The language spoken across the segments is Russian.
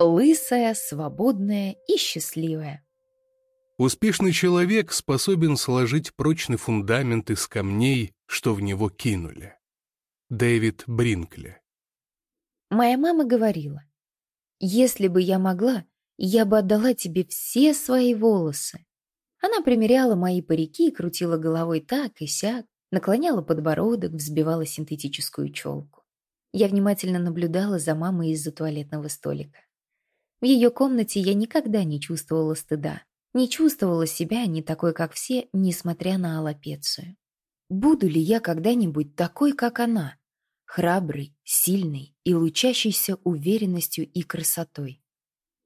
Лысая, свободная и счастливая. Успешный человек способен сложить прочный фундамент из камней, что в него кинули. Дэвид Бринкли Моя мама говорила, «Если бы я могла, я бы отдала тебе все свои волосы». Она примеряла мои парики, крутила головой так и сяк, наклоняла подбородок, взбивала синтетическую челку. Я внимательно наблюдала за мамой из-за туалетного столика. В ее комнате я никогда не чувствовала стыда, не чувствовала себя не такой, как все, несмотря на аллопецию. Буду ли я когда-нибудь такой, как она? Храбрый, сильный и лучащийся уверенностью и красотой.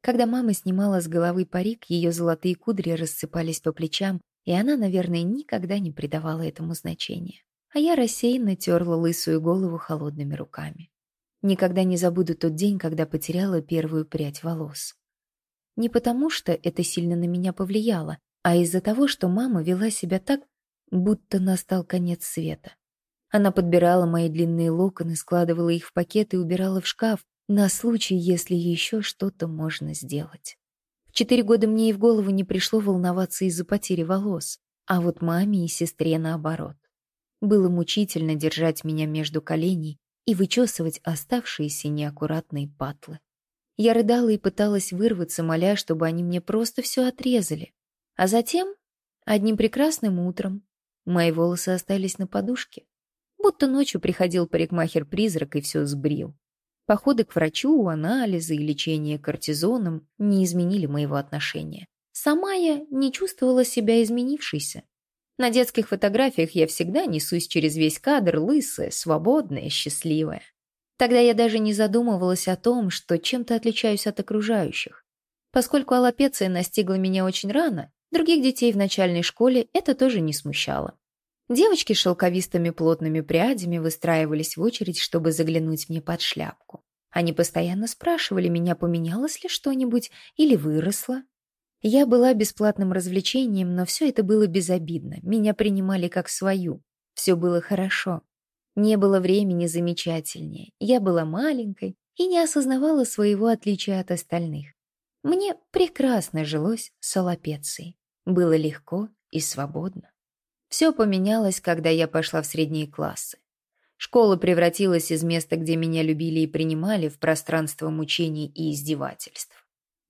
Когда мама снимала с головы парик, ее золотые кудри рассыпались по плечам, и она, наверное, никогда не придавала этому значения. А я рассеянно терла лысую голову холодными руками. Никогда не забуду тот день, когда потеряла первую прядь волос. Не потому, что это сильно на меня повлияло, а из-за того, что мама вела себя так, будто настал конец света. Она подбирала мои длинные локоны, складывала их в пакет и убирала в шкаф на случай, если еще что-то можно сделать. В четыре года мне и в голову не пришло волноваться из-за потери волос, а вот маме и сестре наоборот. Было мучительно держать меня между коленей и вычесывать оставшиеся неаккуратные патлы. Я рыдала и пыталась вырваться, моля, чтобы они мне просто все отрезали. А затем, одним прекрасным утром, мои волосы остались на подушке. Будто ночью приходил парикмахер-призрак и все сбрил. Походы к врачу, анализы и лечение кортизоном не изменили моего отношения. Сама я не чувствовала себя изменившейся. На детских фотографиях я всегда несусь через весь кадр лысая, свободная, счастливая. Тогда я даже не задумывалась о том, что чем-то отличаюсь от окружающих. Поскольку аллопеция настигла меня очень рано, других детей в начальной школе это тоже не смущало. Девочки с шелковистыми плотными прядями выстраивались в очередь, чтобы заглянуть мне под шляпку. Они постоянно спрашивали меня, поменялось ли что-нибудь или выросло. Я была бесплатным развлечением, но все это было безобидно. Меня принимали как свою. Все было хорошо. Не было времени замечательнее. Я была маленькой и не осознавала своего отличия от остальных. Мне прекрасно жилось с Алапецией. Было легко и свободно. Все поменялось, когда я пошла в средние классы. Школа превратилась из места, где меня любили и принимали, в пространство мучений и издевательств.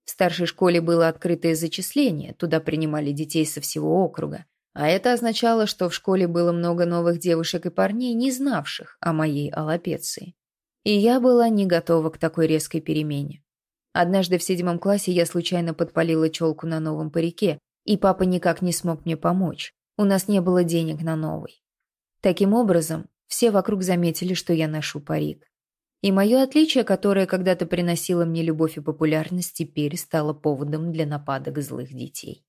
В старшей школе было открытое зачисление, туда принимали детей со всего округа. А это означало, что в школе было много новых девушек и парней, не знавших о моей аллопеции. И я была не готова к такой резкой перемене. Однажды в седьмом классе я случайно подпалила челку на новом парике, и папа никак не смог мне помочь. У нас не было денег на новый. Таким образом, все вокруг заметили, что я ношу парик. И мое отличие, которое когда-то приносило мне любовь и популярность, теперь стало поводом для нападок злых детей.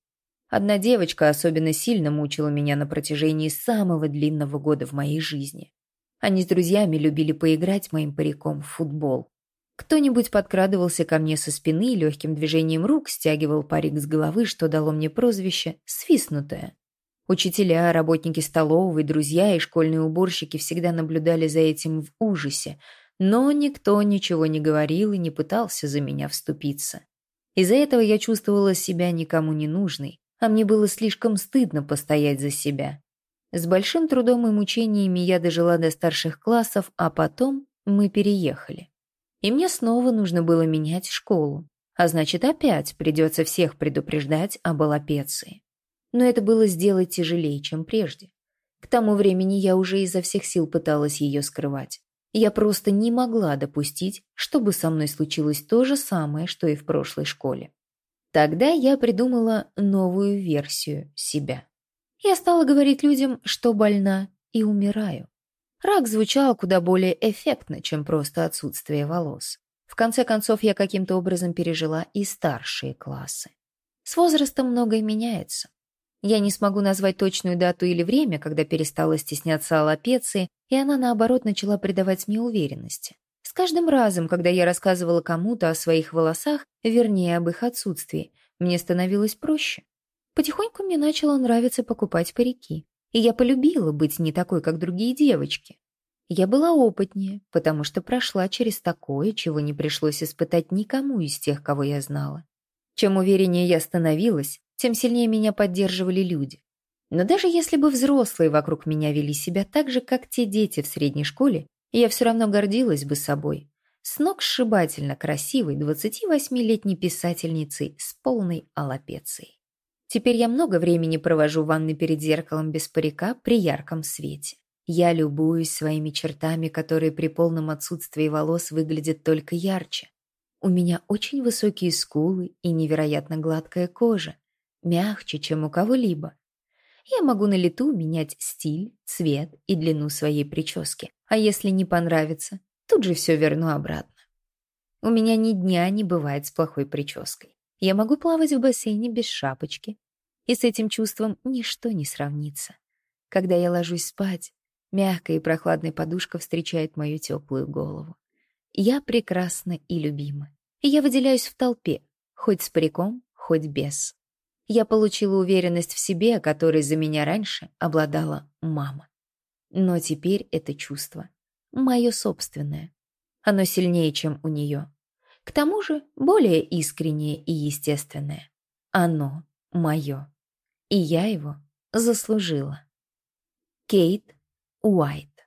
Одна девочка особенно сильно мучила меня на протяжении самого длинного года в моей жизни. Они с друзьями любили поиграть моим париком в футбол. Кто-нибудь подкрадывался ко мне со спины и легким движением рук стягивал парик с головы, что дало мне прозвище «свистнутое». Учителя, работники столовой, друзья и школьные уборщики всегда наблюдали за этим в ужасе, но никто ничего не говорил и не пытался за меня вступиться. Из-за этого я чувствовала себя никому не нужной, а мне было слишком стыдно постоять за себя. С большим трудом и мучениями я дожила до старших классов, а потом мы переехали. И мне снова нужно было менять школу. А значит, опять придется всех предупреждать об аллопеции. Но это было сделать тяжелее, чем прежде. К тому времени я уже изо всех сил пыталась ее скрывать. Я просто не могла допустить, чтобы со мной случилось то же самое, что и в прошлой школе. Тогда я придумала новую версию себя. Я стала говорить людям, что больна и умираю. Рак звучал куда более эффектно, чем просто отсутствие волос. В конце концов, я каким-то образом пережила и старшие классы. С возрастом многое меняется. Я не смогу назвать точную дату или время, когда перестала стесняться аллопеции, и она, наоборот, начала придавать мне уверенности. С каждым разом, когда я рассказывала кому-то о своих волосах, вернее, об их отсутствии, мне становилось проще. Потихоньку мне начало нравиться покупать парики, и я полюбила быть не такой, как другие девочки. Я была опытнее, потому что прошла через такое, чего не пришлось испытать никому из тех, кого я знала. Чем увереннее я становилась, тем сильнее меня поддерживали люди. Но даже если бы взрослые вокруг меня вели себя так же, как те дети в средней школе, я все равно гордилась бы собой. С ног сшибательно красивой 28-летней писательницей с полной аллопецией. Теперь я много времени провожу в ванной перед зеркалом без парика при ярком свете. Я любуюсь своими чертами, которые при полном отсутствии волос выглядят только ярче. У меня очень высокие скулы и невероятно гладкая кожа, мягче, чем у кого-либо. Я могу на лету менять стиль, цвет и длину своей прически, а если не понравится, тут же все верну обратно. У меня ни дня не бывает с плохой прической. Я могу плавать в бассейне без шапочки, и с этим чувством ничто не сравнится. Когда я ложусь спать, Мягкая и прохладная подушка встречает мою теплую голову. Я прекрасна и любима. Я выделяюсь в толпе, хоть с париком, хоть без. Я получила уверенность в себе, которой за меня раньше обладала мама. Но теперь это чувство мое собственное. Оно сильнее, чем у нее. К тому же более искреннее и естественное. Оно мое. И я его заслужила. Кейт Уайт.